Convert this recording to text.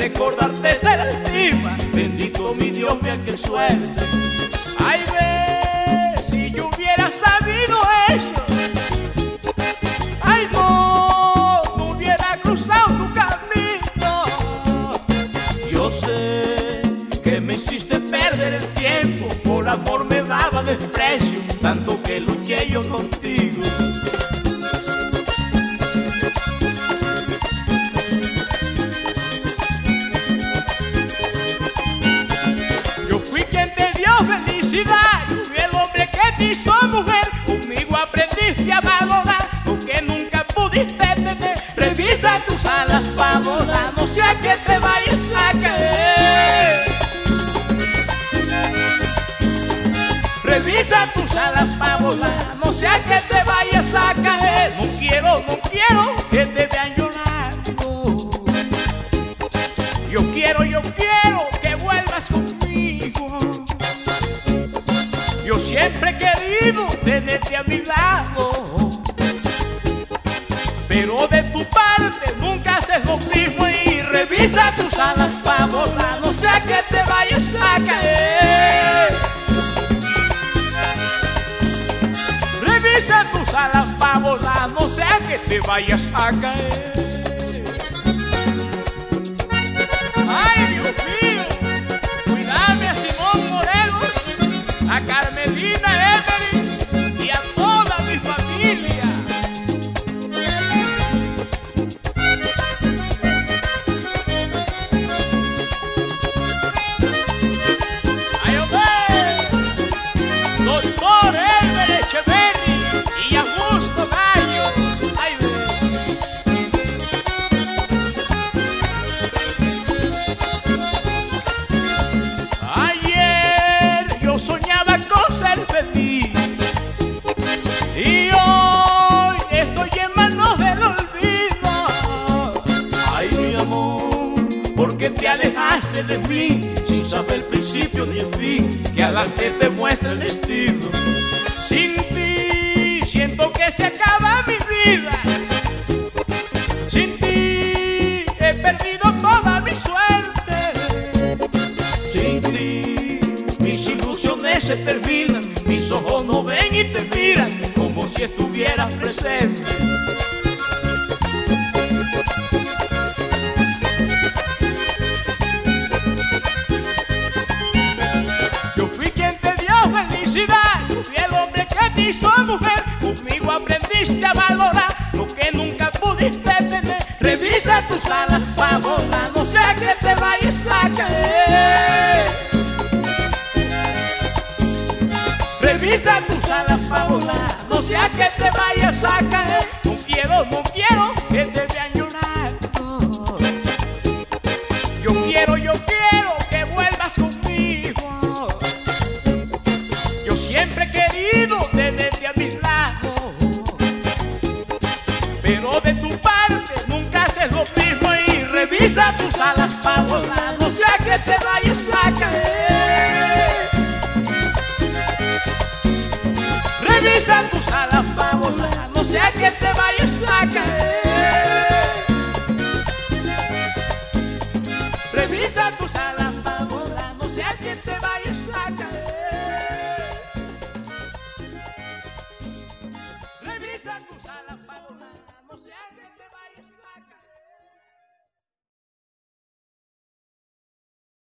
recordarte se lastima. Bendito mi Dios, mira qué suerte. Ay, ve, si yo hubiera sabido eso. Ay, no, no hubiera cruzado tu camino. Yo sé que me hiciste perder el tiempo. Por amor me daba desprecio, tanto que luché yo contigo. Hizo mujer. Conmigo aprendiste a valorar lo que nunca pudiste tener. Revisa tus alas para volar, no sea que te vayas a caer. Revisa tus alas para volar, no sea que te vayas siempre he querido tenerte a mi lado. Pero de tu parte nunca haces lo mismo y revisa tus alas para volar, no sea que te vayas a caer. Revisa tus alas para volar, no sea que te vayas a caer. Alejaste de mí sin saber el principio ni el fin que adelante te muestra el destino. Sin ti siento que se acaba mi vida. Sin ti he perdido toda mi suerte. Sin ti mis ilusiones se terminan, mis ojos no ven y te miran como si estuvieras presente. sea que te vayas a caer. No quiero, no quiero que te vean llorando. Yo quiero, yo quiero que vuelvas conmigo. Yo siempre he querido tenerte a mi lado. Pero de tu parte nunca haces lo mismo y revisa tus alas para volar. Sea que te vayas a caer. Revisa tus alas va a volar, no sea que te vayas a caer. Revisa tus alas va a volar, no sea que te vayas a caer. Revisa tus alas va a.